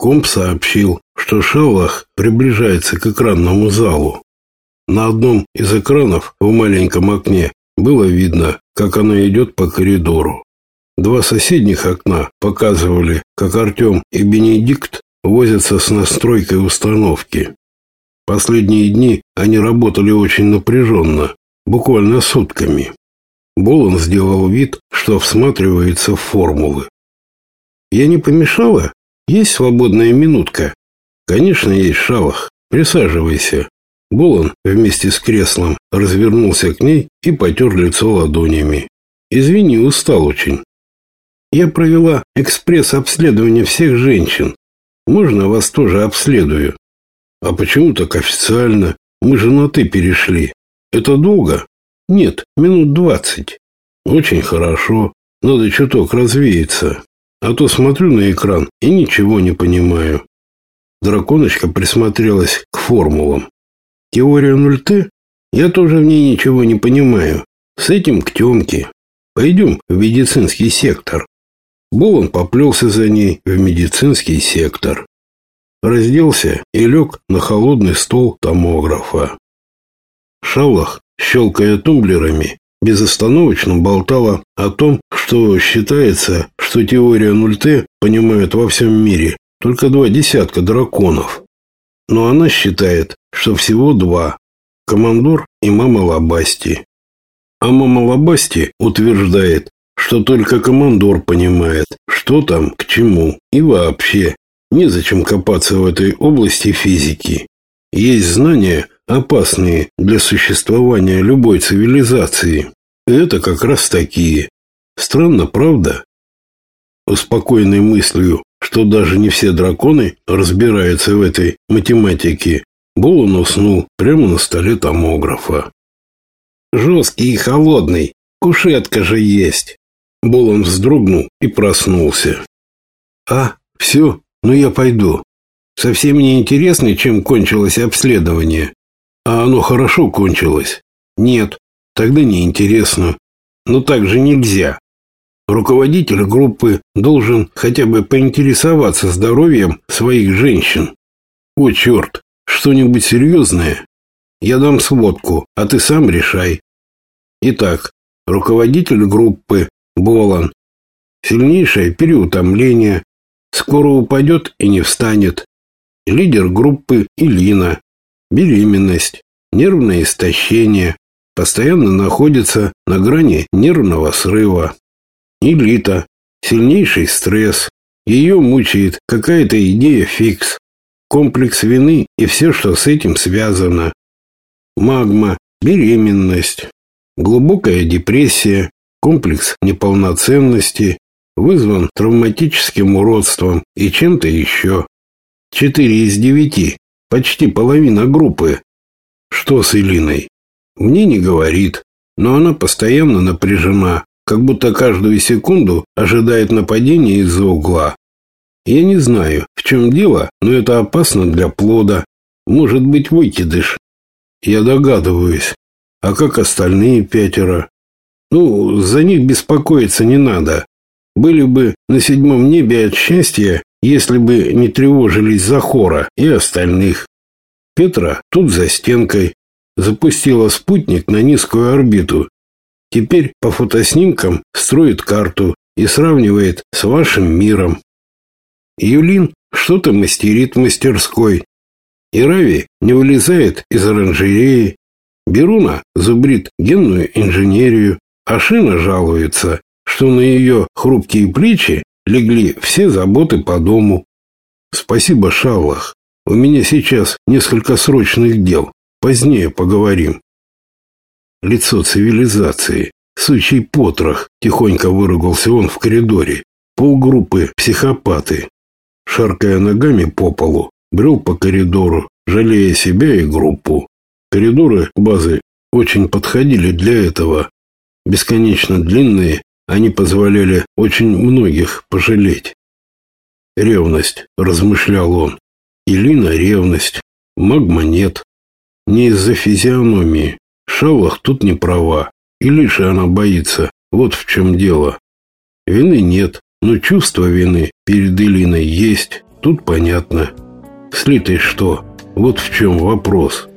Комп сообщил, что Шалах приближается к экранному залу. На одном из экранов в маленьком окне было видно, как она идет по коридору. Два соседних окна показывали, как Артем и Бенедикт возятся с настройкой установки. Последние дни они работали очень напряженно, буквально сутками. Болон сделал вид, что всматривается в формулы. «Я не помешала?» Есть свободная минутка? Конечно, есть шалах. Присаживайся. Болон вместе с креслом развернулся к ней и потер лицо ладонями. Извини, устал очень. Я провела экспресс-обследование всех женщин. Можно вас тоже обследую? А почему так официально? Мы же на «ты» перешли. Это долго? Нет, минут двадцать. Очень хорошо. Надо чуток развеяться. А то смотрю на экран и ничего не понимаю. Драконочка присмотрелась к формулам. Теория 0Т? Я тоже в ней ничего не понимаю. С этим к Тёмке. Пойдем в медицинский сектор. Болон поплелся за ней в медицинский сектор. Разделся и лег на холодный стол томографа. Шалах, щелкая тумблерами, безостановочно болтала о том, что считается, что теория 0Т понимают во всем мире только два десятка драконов. Но она считает, что всего два – командор и мама Лабасти. А мама Лабасти утверждает, что только командор понимает, что там к чему и вообще. Незачем копаться в этой области физики. Есть знания, опасные для существования любой цивилизации. Это как раз такие. Странно, правда? Успокоенный мыслью, что даже не все драконы разбираются в этой математике, Болон уснул прямо на столе томографа. «Жесткий и холодный, кушетка же есть!» Болон вздрогнул и проснулся. «А, все, ну я пойду. Совсем не интересно, чем кончилось обследование. Оно хорошо кончилось? Нет, тогда не интересно. Но так же нельзя. Руководитель группы должен хотя бы поинтересоваться здоровьем своих женщин. О, черт, что-нибудь серьезное? Я дам сводку, а ты сам решай. Итак, руководитель группы Болан. Сильнейшее переутомление. Скоро упадет и не встанет. Лидер группы Илина беременность, нервное истощение, постоянно находится на грани нервного срыва. Элита, сильнейший стресс, ее мучает какая-то идея фикс, комплекс вины и все, что с этим связано. Магма, беременность, глубокая депрессия, комплекс неполноценности, вызван травматическим уродством и чем-то еще. Четыре из девяти Почти половина группы. Что с Илиной? Мне не говорит, но она постоянно напряжена, как будто каждую секунду ожидает нападения из-за угла. Я не знаю, в чем дело, но это опасно для плода. Может быть, выкидыш. Я догадываюсь. А как остальные пятеро? Ну, за них беспокоиться не надо. Были бы на седьмом небе от счастья, если бы не тревожились за Хора и остальных. Петра тут за стенкой запустила спутник на низкую орбиту. Теперь по фотоснимкам строит карту и сравнивает с вашим миром. Юлин что-то мастерит в мастерской. Ирави не вылезает из оранжереи. Беруна зубрит генную инженерию, а Шина жалуется, что на ее хрупкие плечи легли все заботы по дому. Спасибо, Шаллах. У меня сейчас несколько срочных дел. Позднее поговорим. Лицо цивилизации. Сучий потрох, тихонько выругался он в коридоре. Полгруппы психопаты. Шаркая ногами по полу, брел по коридору, жалея себя и группу. Коридоры базы очень подходили для этого. Бесконечно длинные, они позволяли очень многих пожалеть. Ревность, размышлял он. Илина ревность, магма нет. Не из-за физиономии. Шалах тут не права. И лишь она боится. Вот в чем дело. Вины нет, но чувство вины перед Илиной есть. Тут понятно. Слитой что? Вот в чем вопрос.